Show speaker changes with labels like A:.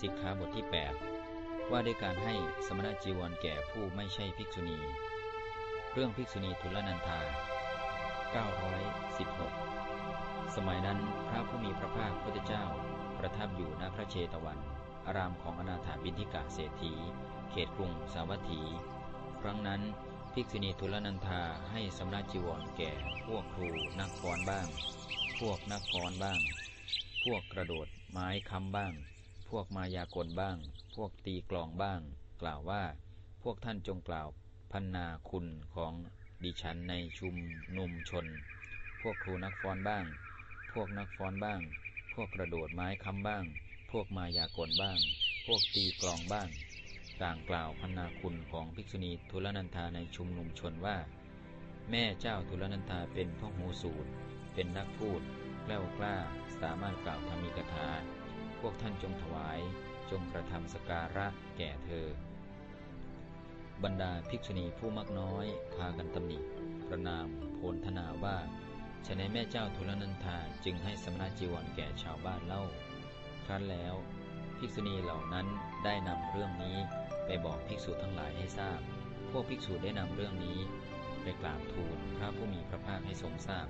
A: สิกขาบทที่ 8 ว่าด้วยการให้สมณจีวรแก่ผู้ไม่ใช่ภิกษุณี เรื่องภิกษุณีทุลนันธา916 สมัยนั้นพระผู้มีพระภาคพุทธเจ้า ประทับอยู่ณพระเชตวัน อารามของอนาถาบินทิกาเศรษฐี เขตกรุงสาวัตถี ครั้งนั้นภิกษุณีทุลนันธาให้สมณจีวรแก่พวกครูนักฟ้อนบ้าง พวกนักฟ้อนบ้าง พวกกระโดดไม้ค้ำบ้าง พวกมายากลบ้าง พวกตีกลองบ้าง กล่าวว่า พวกท่านจงกล่าวพันนาคุณของดิฉันในชุมนุมชน พวกครูนักฟ้อนบ้าง พวกนักฟ้อนบ้าง พวกกระโดดไม้ค้ำบ้าง พวกมายากลบ้าง พวกตีกลองบ้าง ต่างกล่าวพันนาคุณของภิกษุณีทุลนันธาในชุมนุมชนว่า แม่เจ้าทุลนันธาเป็นพ่อหูสูตรเป็นนักพูดแกล้วกล้า สามารถกล่าวธรรมีกถา พวกท่านจงถวาย จงกระทำสการะแก่เธอ บรรดาภิกษุณีผู้มักน้อย พากันตำหนิประนามโพลธนาว่าฉะนั้นแม่เจ้าทุลนันธาจึงให้สมณจีวรแก่ชาวบ้านเล่า ครั้นแล้วภิกษุณีเหล่านั้นได้นำเรื่องนี้ไปบอกภิกษุทั้งหลายให้ทราบ พวกภิกษุได้นำเรื่องนี้ไปกราบทูลพระผู้มีพระภาคให้ทรงทราบ